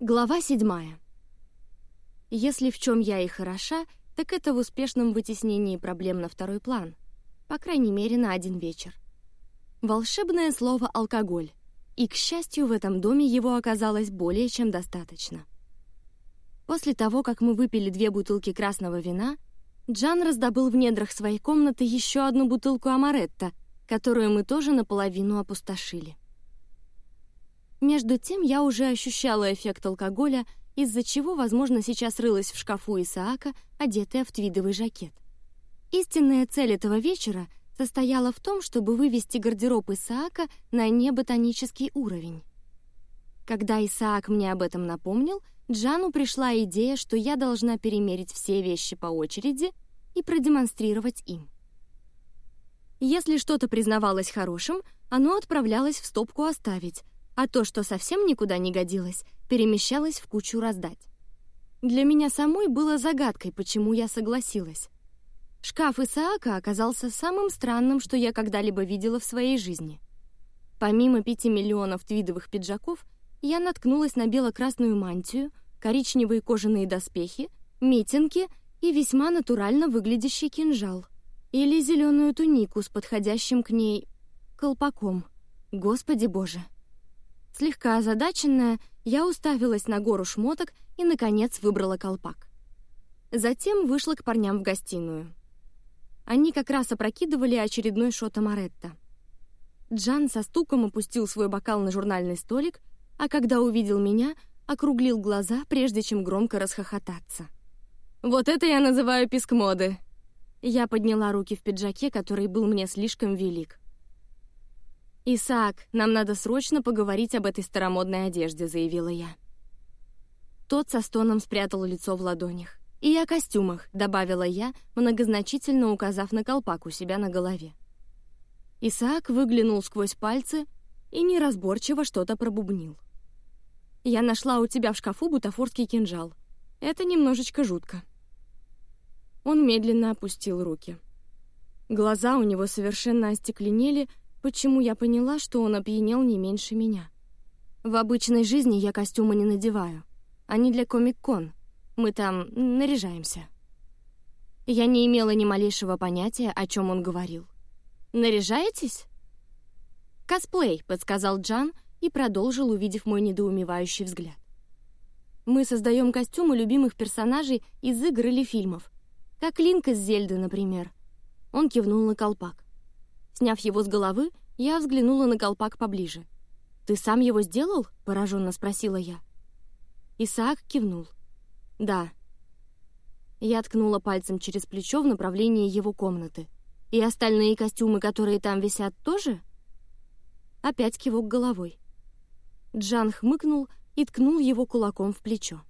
Глава седьмая. Если в чем я и хороша, так это в успешном вытеснении проблем на второй план, по крайней мере на один вечер. Волшебное слово алкоголь, и к счастью в этом доме его оказалось более чем достаточно. После того, как мы выпили две бутылки красного вина, Джан раздобыл в недрах своей комнаты еще одну бутылку амаретта, которую мы тоже наполовину опустошили. Между тем я уже ощущала эффект алкоголя, из-за чего, возможно, сейчас рылась в шкафу Исаака, одетая в твидовый жакет. Истинная цель этого вечера состояла в том, чтобы вывести гардероб Исаака на неботанический уровень. Когда Исаак мне об этом напомнил, Джану пришла идея, что я должна перемерить все вещи по очереди и продемонстрировать им. Если что-то признавалось хорошим, оно отправлялось в стопку «оставить», а то, что совсем никуда не годилось, перемещалось в кучу «раздать». Для меня самой было загадкой, почему я согласилась. Шкаф Исаака оказался самым странным, что я когда-либо видела в своей жизни. Помимо пяти миллионов твидовых пиджаков — я наткнулась на бело-красную мантию, коричневые кожаные доспехи, митинги и весьма натурально выглядящий кинжал. Или зеленую тунику с подходящим к ней колпаком. Господи боже! Слегка озадаченная, я уставилась на гору шмоток и, наконец, выбрала колпак. Затем вышла к парням в гостиную. Они как раз опрокидывали очередной шот Амаретто. Джан со стуком опустил свой бокал на журнальный столик а когда увидел меня, округлил глаза, прежде чем громко расхохотаться. «Вот это я называю писк моды!» Я подняла руки в пиджаке, который был мне слишком велик. «Исаак, нам надо срочно поговорить об этой старомодной одежде», — заявила я. Тот со стоном спрятал лицо в ладонях. «И о костюмах», — добавила я, многозначительно указав на колпак у себя на голове. Исаак выглянул сквозь пальцы и неразборчиво что-то пробубнил. Я нашла у тебя в шкафу бутафорский кинжал. Это немножечко жутко. Он медленно опустил руки. Глаза у него совершенно остекленели, почему я поняла, что он опьянел не меньше меня. В обычной жизни я костюмы не надеваю. Они для комик-кон. Мы там наряжаемся. Я не имела ни малейшего понятия, о чем он говорил. «Наряжаетесь?» «Косплей», — подсказал Джан, — и продолжил, увидев мой недоумевающий взгляд. Мы создаем костюмы любимых персонажей из игр или фильмов, как Линк из Зельды, например. Он кивнул на колпак. Сняв его с головы, я взглянула на колпак поближе. «Ты сам его сделал?» — пораженно спросила я. Исаак кивнул. «Да». Я ткнула пальцем через плечо в направлении его комнаты. «И остальные костюмы, которые там висят, тоже?» Опять кивок головой. Джан хмыкнул и ткнул его кулаком в плечо.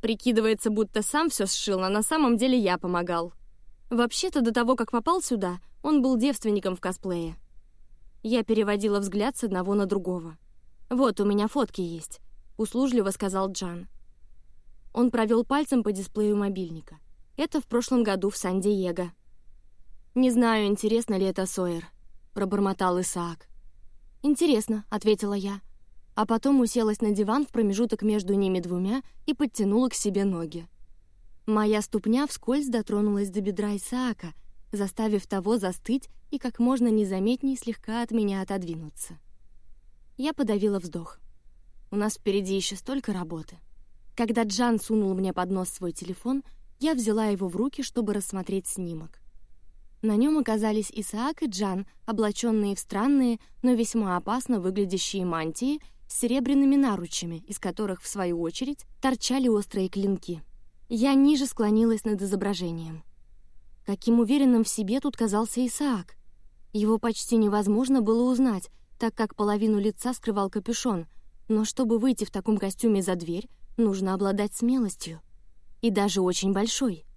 Прикидывается, будто сам все сшил, а на самом деле я помогал. Вообще-то до того, как попал сюда, он был девственником в косплее. Я переводила взгляд с одного на другого. «Вот, у меня фотки есть», — услужливо сказал Джан. Он провел пальцем по дисплею мобильника. Это в прошлом году в Сан-Диего. Не знаю, интересно ли это Сойер, пробормотал Исаак. «Интересно», — ответила я. А потом уселась на диван в промежуток между ними двумя и подтянула к себе ноги. Моя ступня вскользь дотронулась до бедра Исаака, заставив того застыть и как можно незаметней слегка от меня отодвинуться. Я подавила вздох. У нас впереди еще столько работы. Когда Джан сунул мне под нос свой телефон, я взяла его в руки, чтобы рассмотреть снимок. На нем оказались Исаак и Джан, облаченные в странные, но весьма опасно выглядящие мантии с серебряными наручами, из которых, в свою очередь, торчали острые клинки. Я ниже склонилась над изображением. Каким уверенным в себе тут казался Исаак. Его почти невозможно было узнать, так как половину лица скрывал капюшон, но чтобы выйти в таком костюме за дверь, нужно обладать смелостью. И даже очень большой —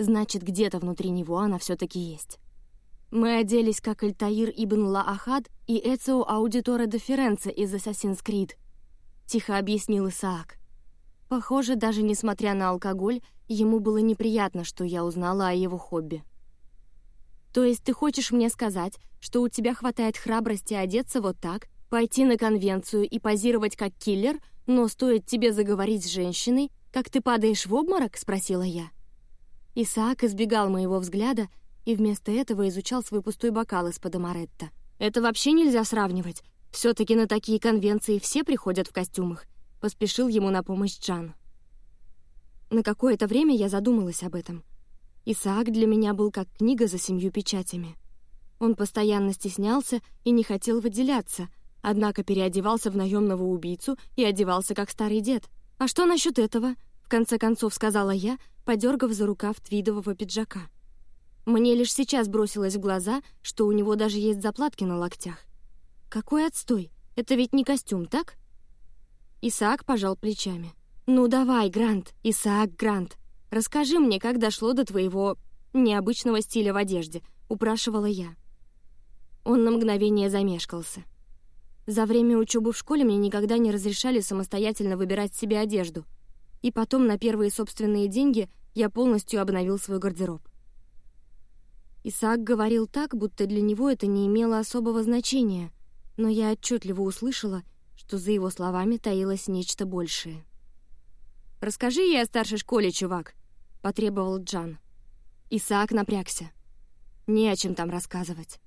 Значит, где-то внутри него она все-таки есть. Мы оделись как Альтаир ибн Ла-Ахад и Эцио Аудиторе де из Assassin's Creed, тихо объяснил Исаак. Похоже, даже несмотря на алкоголь, ему было неприятно, что я узнала о его хобби. То есть ты хочешь мне сказать, что у тебя хватает храбрости одеться вот так Пойти на конвенцию и позировать как киллер, но стоит тебе заговорить с женщиной, как ты падаешь в обморок?» — спросила я. Исаак избегал моего взгляда и вместо этого изучал свой пустой бокал из-под амаретта. «Это вообще нельзя сравнивать. все таки на такие конвенции все приходят в костюмах», — поспешил ему на помощь Джан. На какое-то время я задумалась об этом. Исаак для меня был как книга за семью печатями. Он постоянно стеснялся и не хотел выделяться — Однако переодевался в наемного убийцу и одевался как старый дед. «А что насчет этого?» — в конце концов сказала я, подергав за рукав твидового пиджака. Мне лишь сейчас бросилось в глаза, что у него даже есть заплатки на локтях. «Какой отстой! Это ведь не костюм, так?» Исаак пожал плечами. «Ну давай, Грант, Исаак Грант, расскажи мне, как дошло до твоего необычного стиля в одежде», — упрашивала я. Он на мгновение замешкался. За время учебы в школе мне никогда не разрешали самостоятельно выбирать себе одежду. И потом на первые собственные деньги я полностью обновил свой гардероб. Исаак говорил так, будто для него это не имело особого значения, но я отчетливо услышала, что за его словами таилось нечто большее. «Расскажи ей о старшей школе, чувак», — потребовал Джан. Исаак напрягся. «Не о чем там рассказывать».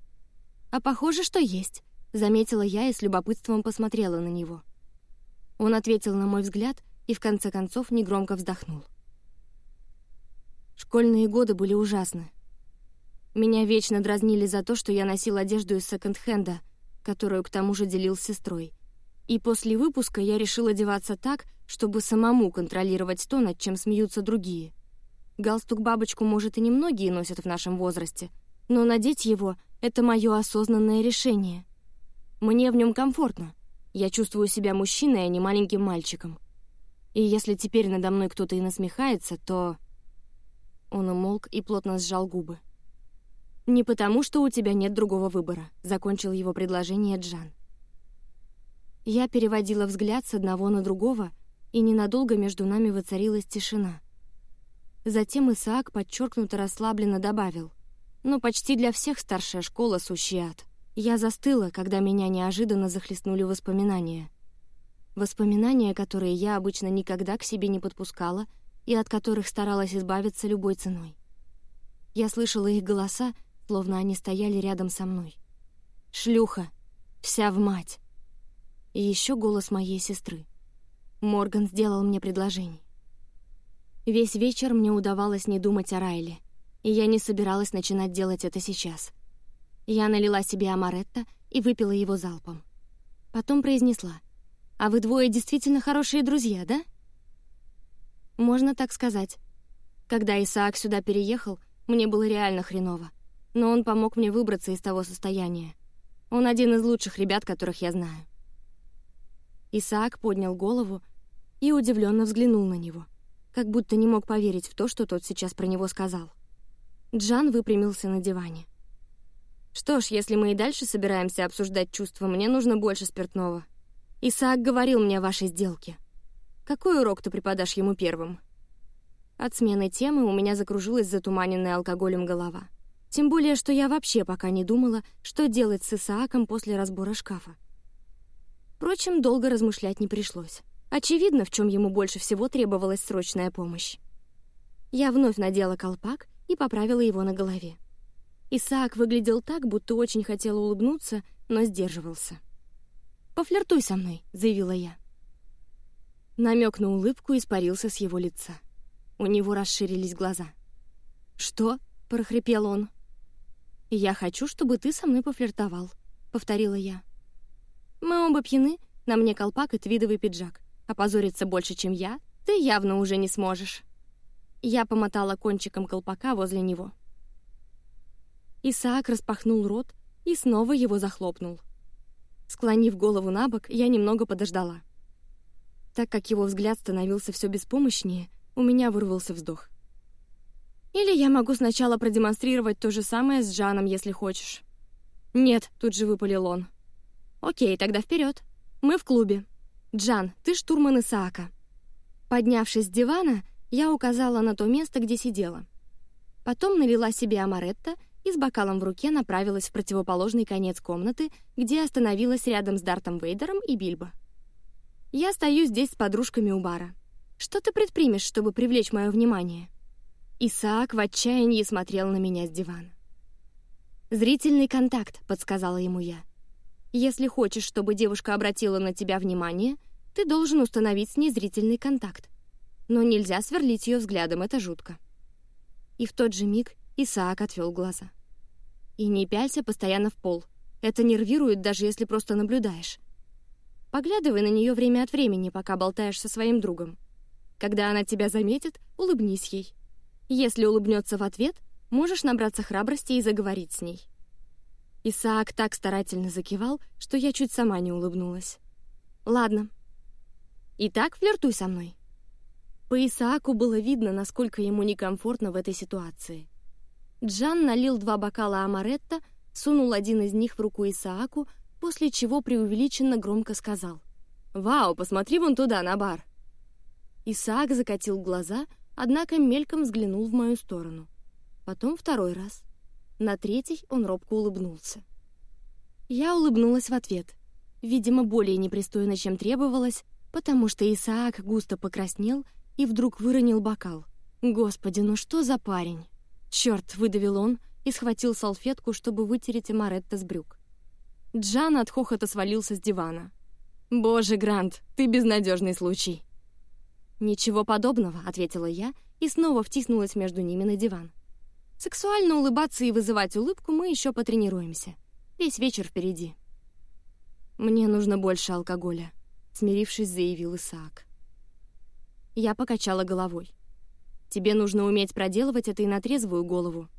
«А похоже, что есть», заметила я и с любопытством посмотрела на него. Он ответил на мой взгляд и в конце концов негромко вздохнул. Школьные годы были ужасны. Меня вечно дразнили за то, что я носил одежду из секонд-хенда, которую к тому же делил с сестрой. И после выпуска я решил одеваться так, чтобы самому контролировать то, над чем смеются другие. Галстук-бабочку, может, и немногие носят в нашем возрасте, но надеть его — это мое осознанное решение — мне в нем комфортно. Я чувствую себя мужчиной, а не маленьким мальчиком. И если теперь надо мной кто-то и насмехается, то... Он умолк и плотно сжал губы. «Не потому, что у тебя нет другого выбора», — закончил его предложение Джан. Я переводила взгляд с одного на другого, и ненадолго между нами воцарилась тишина. Затем Исаак подчеркнуто расслабленно добавил, «Но почти для всех старшая школа — сущий ад». Я застыла, когда меня неожиданно захлестнули воспоминания. Воспоминания, которые я обычно никогда к себе не подпускала и от которых старалась избавиться любой ценой. Я слышала их голоса, словно они стояли рядом со мной. «Шлюха! Вся в мать!» И еще голос моей сестры. Морган сделал мне предложение. Весь вечер мне удавалось не думать о Райле, и я не собиралась начинать делать это сейчас — я налила себе амаретто и выпила его залпом. Потом произнесла. «А вы двое действительно хорошие друзья, да?» Можно так сказать. Когда Исаак сюда переехал, мне было реально хреново. Но он помог мне выбраться из того состояния. Он один из лучших ребят, которых я знаю. Исаак поднял голову и удивленно взглянул на него, как будто не мог поверить в то, что тот сейчас про него сказал. Джан выпрямился на диване. Что ж, если мы и дальше собираемся обсуждать чувства, мне нужно больше спиртного. Исаак говорил мне о вашей сделке. Какой урок ты преподашь ему первым? От смены темы у меня закружилась затуманенная алкоголем голова. Тем более, что я вообще пока не думала, что делать с Исааком после разбора шкафа. Впрочем, долго размышлять не пришлось. Очевидно, в чем ему больше всего требовалась срочная помощь. Я вновь надела колпак и поправила его на голове. Исаак выглядел так, будто очень хотел улыбнуться, но сдерживался. «Пофлиртуй со мной», — заявила я. Намек на улыбку испарился с его лица. У него расширились глаза. «Что?» — прохрипел он. «Я хочу, чтобы ты со мной пофлиртовал», — повторила я. «Мы оба пьяны, на мне колпак и твидовый пиджак. Опозориться больше, чем я, ты явно уже не сможешь». Я помотала кончиком колпака возле него. Исаак распахнул рот и снова его захлопнул. Склонив голову на бок, я немного подождала. Так как его взгляд становился все беспомощнее, у меня вырвался вздох. Или я могу сначала продемонстрировать то же самое с Джаном, если хочешь. Нет, тут же выпалил он. Окей, тогда вперед. Мы в клубе. Джан, ты штурман Исаака. Поднявшись с дивана, я указала на то место, где сидела. Потом налила себе амаретто и с бокалом в руке направилась в противоположный конец комнаты, где остановилась рядом с Дартом Вейдером и Бильбо. «Я стою здесь с подружками у бара. Что ты предпримешь, чтобы привлечь мое внимание?» Исаак в отчаянии смотрел на меня с дивана. «Зрительный контакт», — подсказала ему я. «Если хочешь, чтобы девушка обратила на тебя внимание, ты должен установить с ней зрительный контакт. Но нельзя сверлить ее взглядом, это жутко». И в тот же миг Исаак отвел глаза. «И не пялься постоянно в пол. Это нервирует, даже если просто наблюдаешь. Поглядывай на нее время от времени, пока болтаешь со своим другом. Когда она тебя заметит, улыбнись ей. Если улыбнется в ответ, можешь набраться храбрости и заговорить с ней». Исаак так старательно закивал, что я чуть сама не улыбнулась. «Ладно. Итак, флиртуй со мной». По Исааку было видно, насколько ему некомфортно в этой ситуации. Джан налил два бокала амаретто, сунул один из них в руку Исааку, после чего преувеличенно громко сказал. «Вау, посмотри вон туда, на бар!» Исаак закатил глаза, однако мельком взглянул в мою сторону. Потом второй раз. На третий он робко улыбнулся. Я улыбнулась в ответ. Видимо, более непристойно, чем требовалось, потому что Исаак густо покраснел и вдруг выронил бокал. «Господи, ну что за парень?» «Черт!» — выдавил он и схватил салфетку, чтобы вытереть Амаретто с брюк. Джан от хохота свалился с дивана. «Боже, Грант, ты безнадежный случай!» «Ничего подобного», — ответила я и снова втиснулась между ними на диван. Сексуально улыбаться и вызывать улыбку мы еще потренируемся. Весь вечер впереди. «Мне нужно больше алкоголя», — смирившись, заявил Исаак. Я покачала головой. «Тебе нужно уметь проделывать это и на трезвую голову».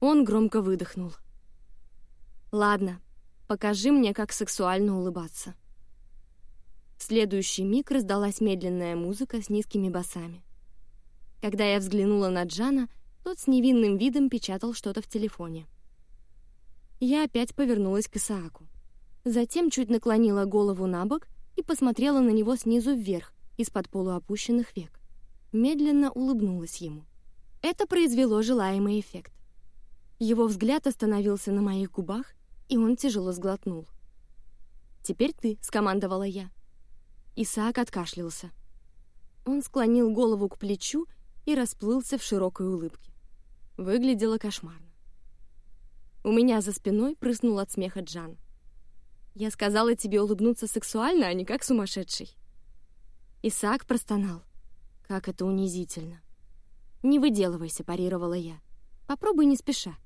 Он громко выдохнул. «Ладно, покажи мне, как сексуально улыбаться». В следующий миг раздалась медленная музыка с низкими басами. Когда я взглянула на Джана, тот с невинным видом печатал что-то в телефоне. Я опять повернулась к Исааку. Затем чуть наклонила голову на бок и посмотрела на него снизу вверх, из-под полуопущенных век. Медленно улыбнулась ему. Это произвело желаемый эффект. Его взгляд остановился на моих губах, и он тяжело сглотнул. «Теперь ты», — скомандовала я. Исаак откашлялся. Он склонил голову к плечу и расплылся в широкой улыбке. Выглядело кошмарно. У меня за спиной прыснул от смеха Джан. «Я сказала тебе улыбнуться сексуально, а не как сумасшедший». Исаак простонал. «Как это унизительно!» «Не выделывайся», — парировала я. «Попробуй не спеша.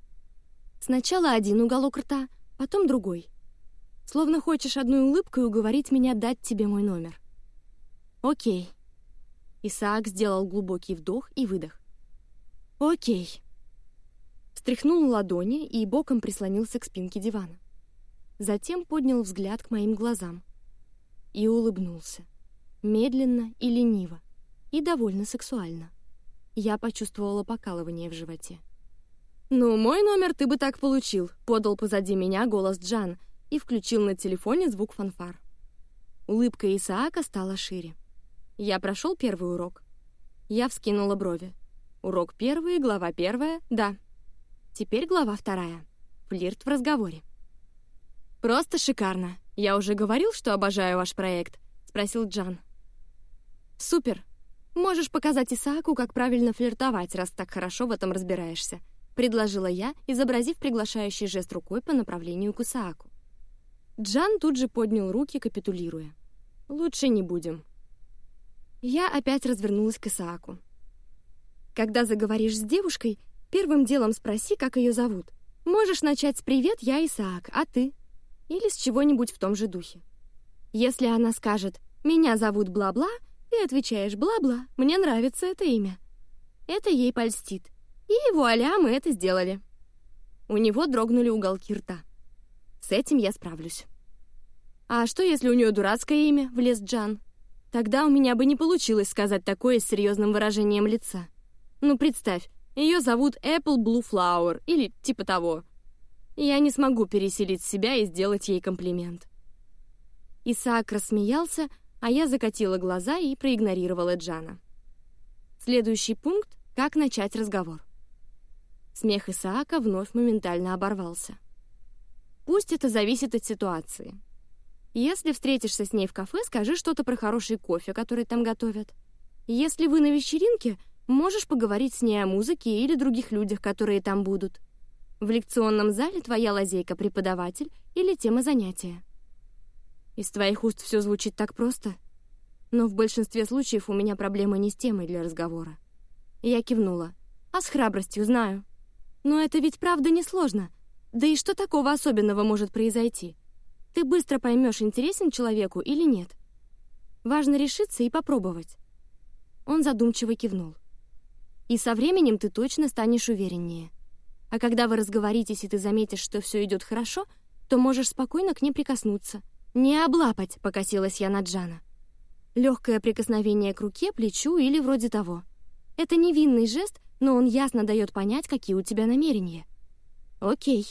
Сначала один уголок рта, потом другой. Словно хочешь одной улыбкой уговорить меня дать тебе мой номер». «Окей». Исаак сделал глубокий вдох и выдох. «Окей». Встряхнул ладони и боком прислонился к спинке дивана. Затем поднял взгляд к моим глазам и улыбнулся медленно и лениво, и довольно сексуально. Я почувствовала покалывание в животе. «Ну, мой номер ты бы так получил», — подал позади меня голос Джан и включил на телефоне звук фанфар. Улыбка Исаака стала шире. Я прошел первый урок. Я вскинула брови. Урок первый, глава первая, да. Теперь глава вторая. Флирт в разговоре. «Просто шикарно. Я уже говорил, что обожаю ваш проект», — спросил Джан. «Супер! Можешь показать Исааку, как правильно флиртовать, раз так хорошо в этом разбираешься», — предложила я, изобразив приглашающий жест рукой по направлению к Исааку. Джан тут же поднял руки, капитулируя. «Лучше не будем». Я опять развернулась к Исааку. «Когда заговоришь с девушкой, первым делом спроси, как ее зовут. Можешь начать с «Привет, я Исаак, а ты?» Или с чего-нибудь в том же духе. Если она скажет «Меня зовут бла-бла», ты отвечаешь «бла-бла, мне нравится это имя». Это ей польстит. И вуаля, мы это сделали. У него дрогнули уголки рта. С этим я справлюсь. «А что, если у нее дурацкое имя?» — влез Джан. «Тогда у меня бы не получилось сказать такое с серьезным выражением лица. Ну, представь, ее зовут Apple Blue Flower или типа того. Я не смогу переселить себя и сделать ей комплимент». Исаак рассмеялся, а я закатила глаза и проигнорировала Джана. Следующий пункт — как начать разговор. Смех Исаака вновь моментально оборвался. Пусть это зависит от ситуации. Если встретишься с ней в кафе, скажи что-то про хороший кофе, который там готовят. Если вы на вечеринке, можешь поговорить с ней о музыке или других людях, которые там будут. В лекционном зале твоя лазейка преподаватель или тема занятия. Из твоих уст все звучит так просто, но в большинстве случаев у меня проблемы не с темой для разговора. Я кивнула. А с храбростью знаю. Но это ведь правда несложно. Да и что такого особенного может произойти? Ты быстро поймешь, интересен человеку или нет. Важно решиться и попробовать. Он задумчиво кивнул. И со временем ты точно станешь увереннее. А когда вы разговоритесь и ты заметишь, что все идет хорошо, то можешь спокойно к ней прикоснуться. Не облапать, покосилась я на Джана. Легкое прикосновение к руке, плечу или вроде того. Это невинный жест, но он ясно дает понять, какие у тебя намерения. Окей.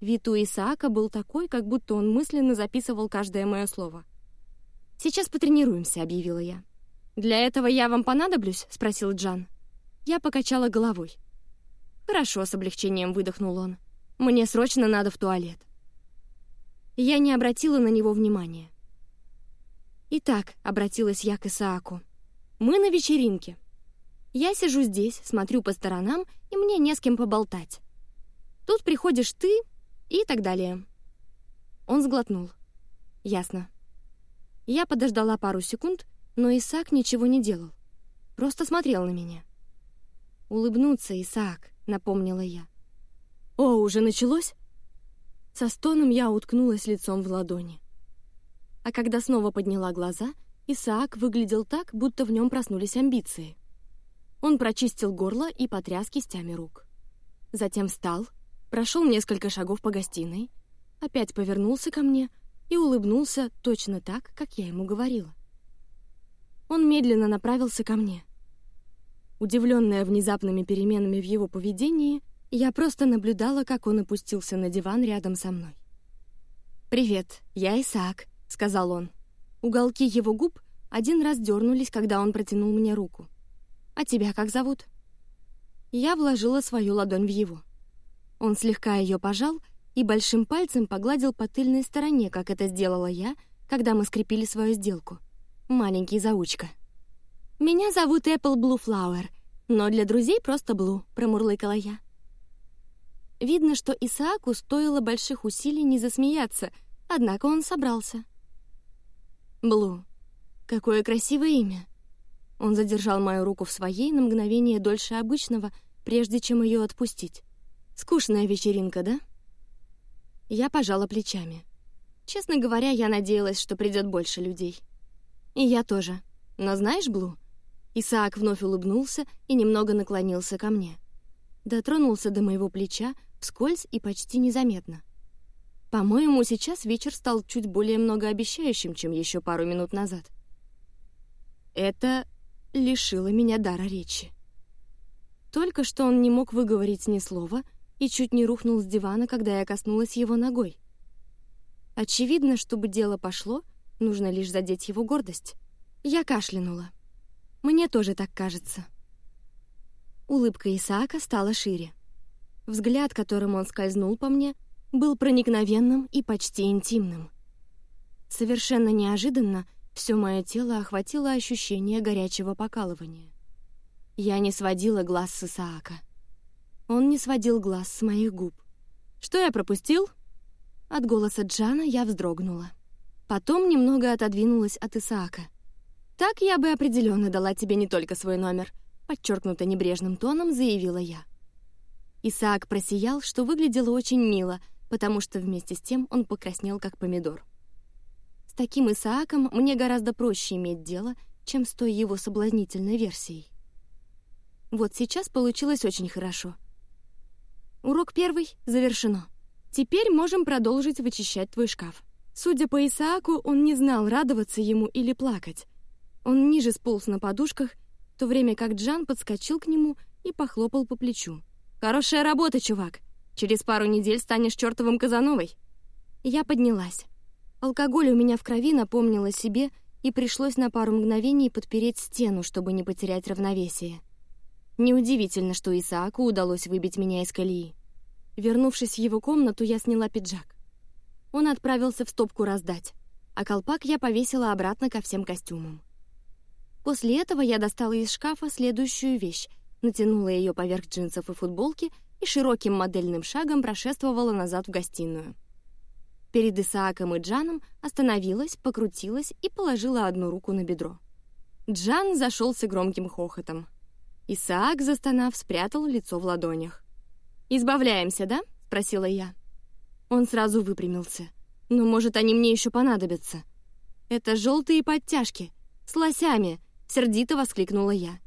Вид у Исаака был такой, как будто он мысленно записывал каждое мое слово. «Сейчас потренируемся», — объявила я. «Для этого я вам понадоблюсь?» — спросил Джан. Я покачала головой. «Хорошо», — с облегчением выдохнул он. «Мне срочно надо в туалет». Я не обратила на него внимания. «Итак», — обратилась я к Исааку, — «мы на вечеринке. Я сижу здесь, смотрю по сторонам, и мне не с кем поболтать. Тут приходишь ты и так далее». Он сглотнул. «Ясно». Я подождала пару секунд, но Исаак ничего не делал. Просто смотрел на меня. «Улыбнуться, Исаак», — напомнила я. «О, уже началось?» Со стоном я уткнулась лицом в ладони. А когда снова подняла глаза, Исаак выглядел так, будто в нем проснулись амбиции. Он прочистил горло и потряс кистями рук. Затем встал, прошел несколько шагов по гостиной, опять повернулся ко мне и улыбнулся точно так, как я ему говорила. Он медленно направился ко мне. Удивленная внезапными переменами в его поведении, я просто наблюдала, как он опустился на диван рядом со мной. «Привет, я Исаак», — сказал он. Уголки его губ один раз дернулись, когда он протянул мне руку. «А тебя как зовут?» Я вложила свою ладонь в его. Он слегка ее пожал и большим пальцем погладил по тыльной стороне, как это сделала я, когда мы скрепили свою сделку. Маленький заучка. «Меня зовут Blue Flower, но для друзей просто Blue», — промурлыкала я. Видно, что Исааку стоило больших усилий не засмеяться, однако он собрался. Блу. Какое красивое имя. Он задержал мою руку в своей на мгновение дольше обычного, прежде чем ее отпустить. Скучная вечеринка, да? Я пожала плечами. Честно говоря, я надеялась, что придет больше людей. И я тоже. Но знаешь, Блу, Исаак вновь улыбнулся и немного наклонился ко мне. Дотронулся до моего плеча, вскользь и почти незаметно. По-моему, сейчас вечер стал чуть более многообещающим, чем еще пару минут назад. Это лишило меня дара речи. Только что он не мог выговорить ни слова и чуть не рухнул с дивана, когда я коснулась его ногой. Очевидно, чтобы дело пошло, нужно лишь задеть его гордость. Я кашлянула. Мне тоже так кажется. Улыбка Исаака стала шире. Взгляд, которым он скользнул по мне, был проникновенным и почти интимным. Совершенно неожиданно все мое тело охватило ощущение горячего покалывания. Я не сводила глаз с Исаака. Он не сводил глаз с моих губ. «Что я пропустил?» От голоса Джана я вздрогнула. Потом немного отодвинулась от Исаака. «Так я бы определенно дала тебе не только свой номер», подчеркнуто небрежным тоном заявила я. Исаак просиял, что выглядело очень мило, потому что вместе с тем он покраснел, как помидор. С таким Исааком мне гораздо проще иметь дело, чем с той его соблазнительной версией. Вот сейчас получилось очень хорошо. Урок первый завершено. Теперь можем продолжить вычищать твой шкаф. Судя по Исааку, он не знал, радоваться ему или плакать. Он ниже сполз на подушках, в то время как Джан подскочил к нему и похлопал по плечу. Хорошая работа, чувак. Через пару недель станешь чертовым Казановой. Я поднялась. Алкоголь у меня в крови напомнил о себе, и пришлось на пару мгновений подпереть стену, чтобы не потерять равновесие. Неудивительно, что Исааку удалось выбить меня из колеи. Вернувшись в его комнату, я сняла пиджак. Он отправился в стопку раздать, а колпак я повесила обратно ко всем костюмам. После этого я достала из шкафа следующую вещь, натянула ее поверх джинсов и футболки и широким модельным шагом прошествовала назад в гостиную. Перед Исааком и Джаном остановилась, покрутилась и положила одну руку на бедро. Джан зашелся громким хохотом. Исаак, застонав, спрятал лицо в ладонях. «Избавляемся, да?» — спросила я. Он сразу выпрямился. «Но, может, они мне еще понадобятся?» «Это желтые подтяжки. С лосями!» — сердито воскликнула я.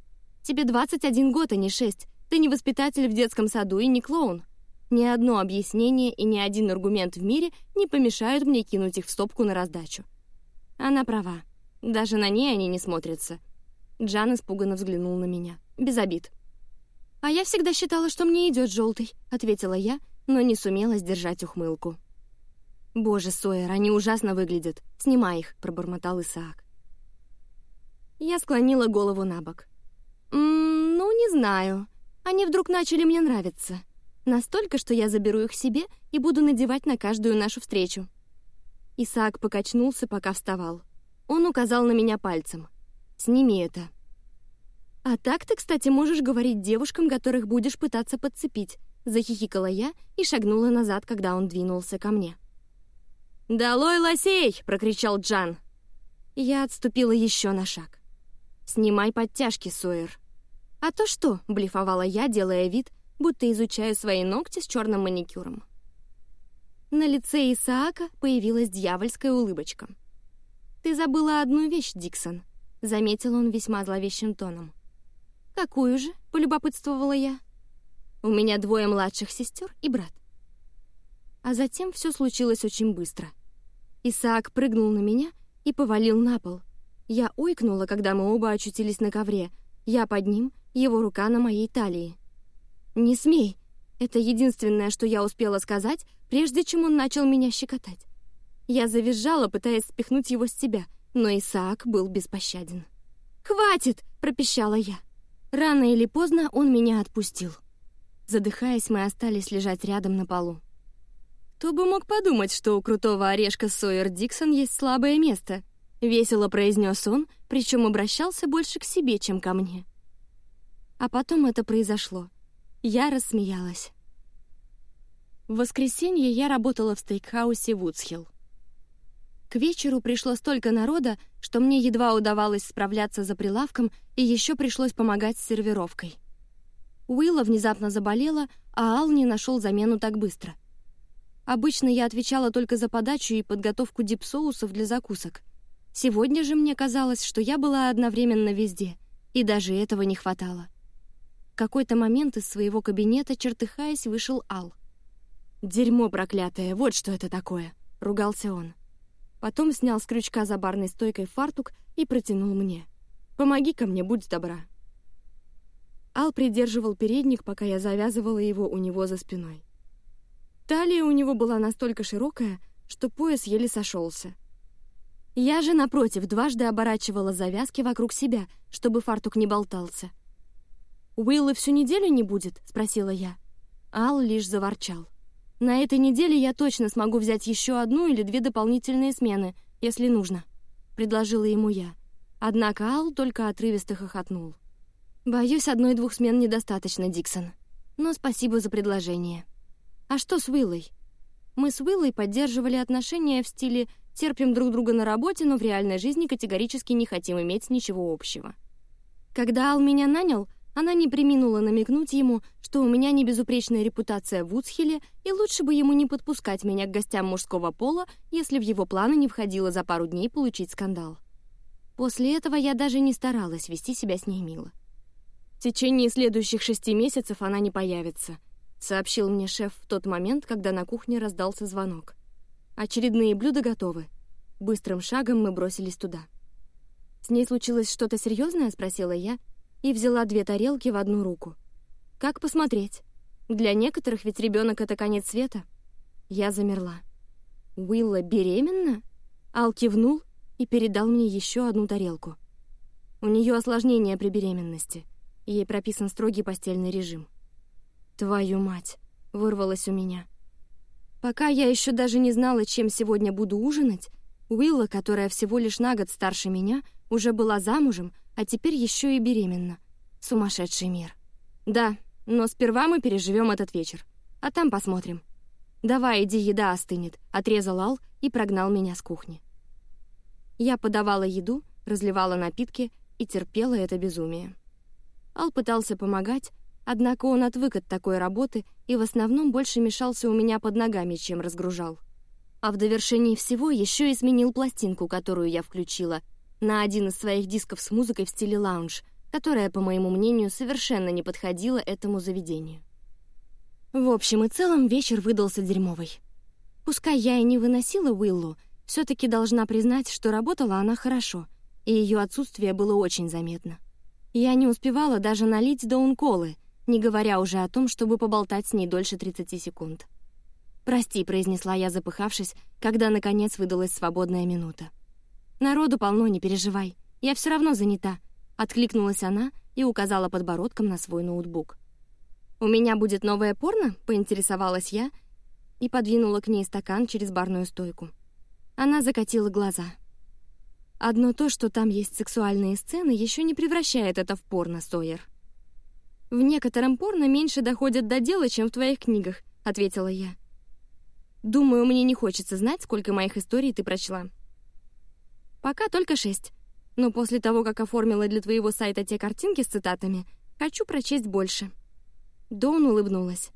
«Тебе 21 год, а не 6. Ты не воспитатель в детском саду и не клоун. Ни одно объяснение и ни один аргумент в мире не помешают мне кинуть их в стопку на раздачу». Она права. Даже на ней они не смотрятся. Джан испуганно взглянул на меня. Без обид. «А я всегда считала, что мне идет желтый», — ответила я, но не сумела сдержать ухмылку. «Боже, Сойер, они ужасно выглядят. Снимай их», — пробормотал Исаак. Я склонила голову на бок. «Ммм, ну, не знаю. Они вдруг начали мне нравиться. Настолько, что я заберу их себе и буду надевать на каждую нашу встречу». Исаак покачнулся, пока вставал. Он указал на меня пальцем. «Сними это». «А так ты, кстати, можешь говорить девушкам, которых будешь пытаться подцепить», захихикала я и шагнула назад, когда он двинулся ко мне. «Долой лосей!» — прокричал Джан. Я отступила еще на шаг. «Снимай подтяжки, Сойер». «А то что?» — блефовала я, делая вид, будто изучаю свои ногти с черным маникюром. На лице Исаака появилась дьявольская улыбочка. «Ты забыла одну вещь, Диксон», — заметил он весьма зловещим тоном. «Какую же?» — полюбопытствовала я. «У меня двое младших сестер и брат». А затем все случилось очень быстро. Исаак прыгнул на меня и повалил на пол. Я ойкнула, когда мы оба очутились на ковре. Я под ним, его рука на моей талии. «Не смей!» — это единственное, что я успела сказать, прежде чем он начал меня щекотать. Я завизжала, пытаясь спихнуть его с себя, но Исаак был беспощаден. «Хватит!» — пропищала я. Рано или поздно он меня отпустил. Задыхаясь, мы остались лежать рядом на полу. Кто бы мог подумать, что у крутого орешка Сойер Диксон есть слабое место? Весело произнес он, причем обращался больше к себе, чем ко мне. А потом это произошло. Я рассмеялась. В воскресенье я работала в стейкхаусе Вудсхилл. К вечеру пришло столько народа, что мне едва удавалось справляться за прилавком, и еще пришлось помогать с сервировкой. Уилла внезапно заболела, а Ал не нашел замену так быстро. Обычно я отвечала только за подачу и подготовку дипсоусов для закусок. Сегодня же мне казалось, что я была одновременно везде, и даже этого не хватало. В какой-то момент из своего кабинета, чертыхаясь, вышел Ал. «Дерьмо проклятое, вот что это такое!» — ругался он. Потом снял с крючка за барной стойкой фартук и протянул мне. помоги ко мне, будь добра». Ал придерживал передник, пока я завязывала его у него за спиной. Талия у него была настолько широкая, что пояс еле сошелся. Я же, напротив, дважды оборачивала завязки вокруг себя, чтобы фартук не болтался. «Уилла всю неделю не будет?» — спросила я. Ал лишь заворчал. На этой неделе я точно смогу взять еще одну или две дополнительные смены, если нужно», — предложила ему я. Однако Ал только отрывисто хохотнул. «Боюсь, одной-двух смен недостаточно, Диксон. Но спасибо за предложение. А что с Уиллой?» Мы с Уиллой поддерживали отношения в стиле «терпим друг друга на работе, но в реальной жизни категорически не хотим иметь ничего общего». Когда Ал меня нанял, она не приминула намекнуть ему, что у меня не безупречная репутация в Уцхиле, и лучше бы ему не подпускать меня к гостям мужского пола, если в его планы не входило за пару дней получить скандал. После этого я даже не старалась вести себя с ней мило. В течение следующих шести месяцев она не появится, сообщил мне шеф в тот момент, когда на кухне раздался звонок. Очередные блюда готовы. Быстрым шагом мы бросились туда. С ней случилось что-то серьезное? спросила я, и взяла две тарелки в одну руку. Как посмотреть? Для некоторых ведь ребенок это конец света. Я замерла. Уилла беременна? Ал кивнул и передал мне еще одну тарелку. У нее осложнение при беременности. Ей прописан строгий постельный режим. «Твою мать!» — вырвалось у меня. Пока я еще даже не знала, чем сегодня буду ужинать, Уилла, которая всего лишь на год старше меня, уже была замужем, а теперь еще и беременна. Сумасшедший мир. Да, но сперва мы переживем этот вечер, а там посмотрим. «Давай, иди, еда остынет», — отрезал Ал и прогнал меня с кухни. Я подавала еду, разливала напитки и терпела это безумие. Ал пытался помогать, однако он отвык от такой работы и в основном больше мешался у меня под ногами, чем разгружал. А в довершении всего еще и сменил пластинку, которую я включила, на один из своих дисков с музыкой в стиле лаунж, которая, по моему мнению, совершенно не подходила этому заведению. В общем и целом вечер выдался дерьмовый. Пускай я и не выносила Уиллу, все-таки должна признать, что работала она хорошо, и ее отсутствие было очень заметно. Я не успевала даже налить даунколы, не говоря уже о том, чтобы поболтать с ней дольше 30 секунд. «Прости», — произнесла я, запыхавшись, когда, наконец, выдалась свободная минута. «Народу полно, не переживай. Я все равно занята», — откликнулась она и указала подбородком на свой ноутбук. «У меня будет новое порно?» — поинтересовалась я и подвинула к ней стакан через барную стойку. Она закатила глаза. «Одно то, что там есть сексуальные сцены, еще не превращает это в порно, Сойер». «В некотором порно меньше доходят до дела, чем в твоих книгах», — ответила я. «Думаю, мне не хочется знать, сколько моих историй ты прочла». «Пока только шесть. Но после того, как оформила для твоего сайта те картинки с цитатами, хочу прочесть больше». Доун улыбнулась.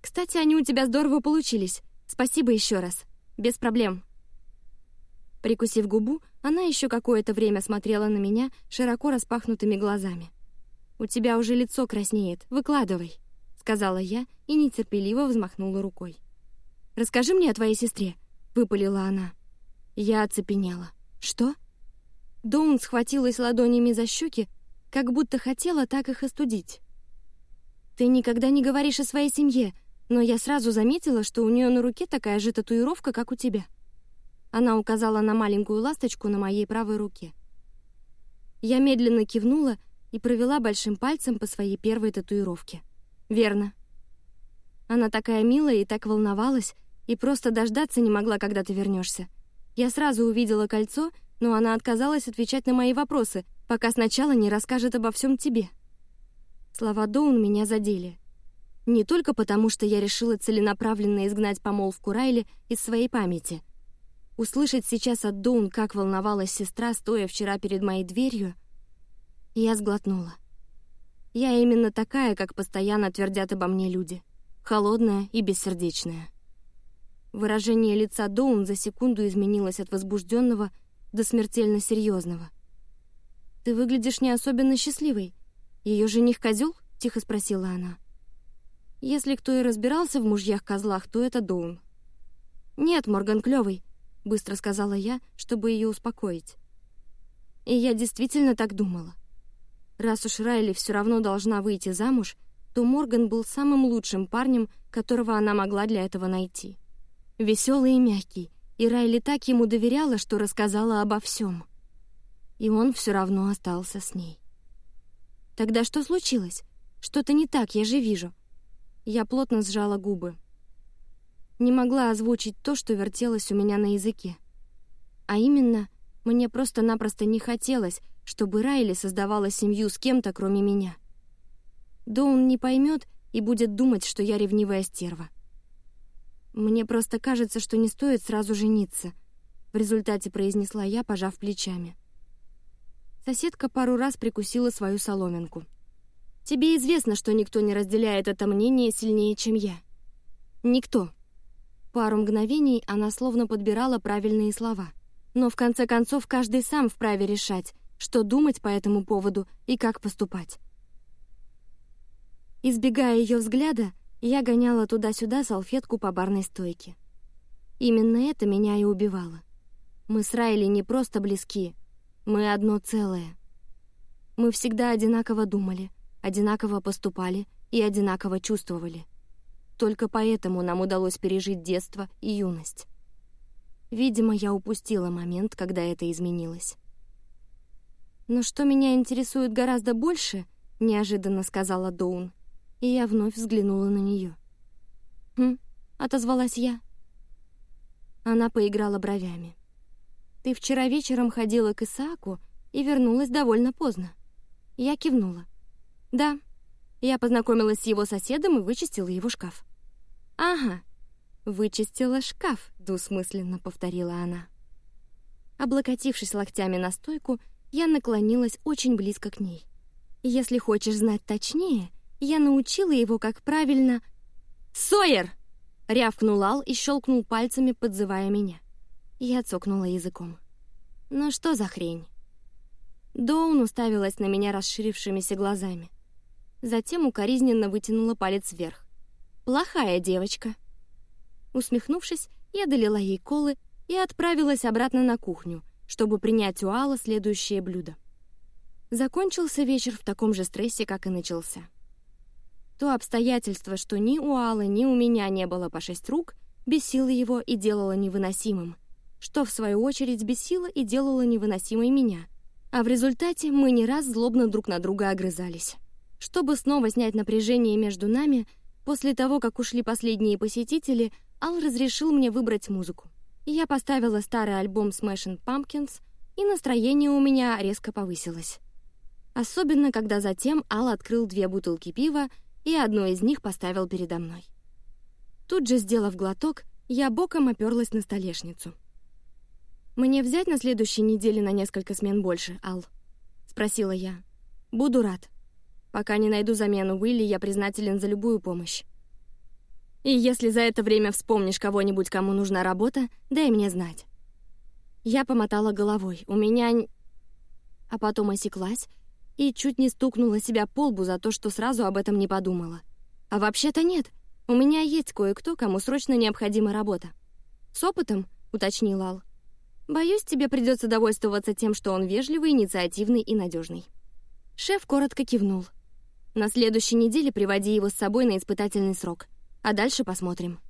«Кстати, они у тебя здорово получились. Спасибо еще раз. Без проблем». Прикусив губу, она еще какое-то время смотрела на меня широко распахнутыми глазами. «У тебя уже лицо краснеет. Выкладывай», — сказала я и нетерпеливо взмахнула рукой. «Расскажи мне о твоей сестре», — выпалила она. Я оцепенела. «Что?» Доун схватилась ладонями за щеки, как будто хотела так их остудить. Ты никогда не говоришь о своей семье, но я сразу заметила, что у нее на руке такая же татуировка, как у тебя. Она указала на маленькую ласточку на моей правой руке. Я медленно кивнула и провела большим пальцем по своей первой татуировке. Верно. Она такая милая и так волновалась, и просто дождаться не могла, когда ты вернешься. Я сразу увидела кольцо, но она отказалась отвечать на мои вопросы, пока сначала не расскажет обо всем тебе. Слова Доун меня задели. Не только потому, что я решила целенаправленно изгнать помолвку Райли из своей памяти. Услышать сейчас от Доун, как волновалась сестра, стоя вчера перед моей дверью, я сглотнула. Я именно такая, как постоянно твердят обо мне люди. Холодная и бессердечная. Выражение лица Доун за секунду изменилось от возбужденного до смертельно серьезного. «Ты выглядишь не особенно счастливой», ее жених козел? тихо спросила она. Если кто и разбирался в мужьях-козлах, то это Доун. Нет, Морган клевый, быстро сказала я, чтобы ее успокоить. И я действительно так думала. Раз уж Райли все равно должна выйти замуж, то Морган был самым лучшим парнем, которого она могла для этого найти. Веселый и мягкий, и Райли так ему доверяла, что рассказала обо всем. И он все равно остался с ней. Тогда что случилось? Что-то не так, я же вижу. Я плотно сжала губы. Не могла озвучить то, что вертелось у меня на языке. А именно, мне просто-напросто не хотелось, чтобы Райли создавала семью с кем-то, кроме меня. Доун не поймет и будет думать, что я ревнивая стерва. Мне просто кажется, что не стоит сразу жениться. В результате произнесла я, пожав плечами. Соседка пару раз прикусила свою соломинку. Тебе известно, что никто не разделяет это мнение сильнее, чем я. Никто. Пару мгновений она словно подбирала правильные слова. Но в конце концов каждый сам вправе решать, что думать по этому поводу и как поступать. Избегая ее взгляда, я гоняла туда-сюда салфетку по барной стойке. Именно это меня и убивало. Мы с Райли не просто близки, мы одно целое. Мы всегда одинаково думали, одинаково поступали и одинаково чувствовали. Только поэтому нам удалось пережить детство и юность. Видимо, я упустила момент, когда это изменилось. Но что меня интересует гораздо больше, — неожиданно сказала Доун, и я вновь взглянула на нее. «Хм», — отозвалась я. Она поиграла бровями. «Ты вчера вечером ходила к Исааку и вернулась довольно поздно». Я кивнула. «Да, я познакомилась с его соседом и вычистила его шкаф». «Ага, вычистила шкаф», — двусмысленно повторила она. Облокотившись локтями на стойку, я наклонилась очень близко к ней. Если хочешь знать точнее, я научила его, как правильно... «Сойер!» — рявкнул Ал и щелкнул пальцами, подзывая меня. Я цокнула языком. «Ну что за хрень?» Доун уставилась на меня расширившимися глазами. Затем укоризненно вытянула палец вверх. «Плохая девочка». Усмехнувшись, я долила ей колы и отправилась обратно на кухню, чтобы принять у Алла следующее блюдо. Закончился вечер в таком же стрессе, как и начался. То обстоятельство, что ни у Аллы, ни у меня не было по шесть рук, бесило его и делало невыносимым, что, в свою очередь, бесило и делало невыносимой меня. А в результате мы не раз злобно друг на друга огрызались. Чтобы снова снять напряжение между нами, после того, как ушли последние посетители, Ал разрешил мне выбрать музыку. Я поставила старый альбом Smashing Pumpkins, и настроение у меня резко повысилось. Особенно, когда затем Ал открыл две бутылки пива и одну из них поставил передо мной. Тут же, сделав глоток, я боком оперлась на столешницу. «Мне взять на следующей неделе на несколько смен больше, Ал?» — спросила я. «Буду рад. Пока не найду замену Уилли, я признателен за любую помощь. И если за это время вспомнишь кого-нибудь, кому нужна работа, дай мне знать». Я помотала головой. У меня... А потом осеклась и чуть не стукнула себя по лбу за то, что сразу об этом не подумала. А вообще-то нет. У меня есть кое-кто, кому срочно необходима работа. «С опытом?» — уточнил Ал. «Боюсь, тебе придется довольствоваться тем, что он вежливый, инициативный и надежный». Шеф коротко кивнул. «На следующей неделе приводи его с собой на испытательный срок а дальше посмотрим.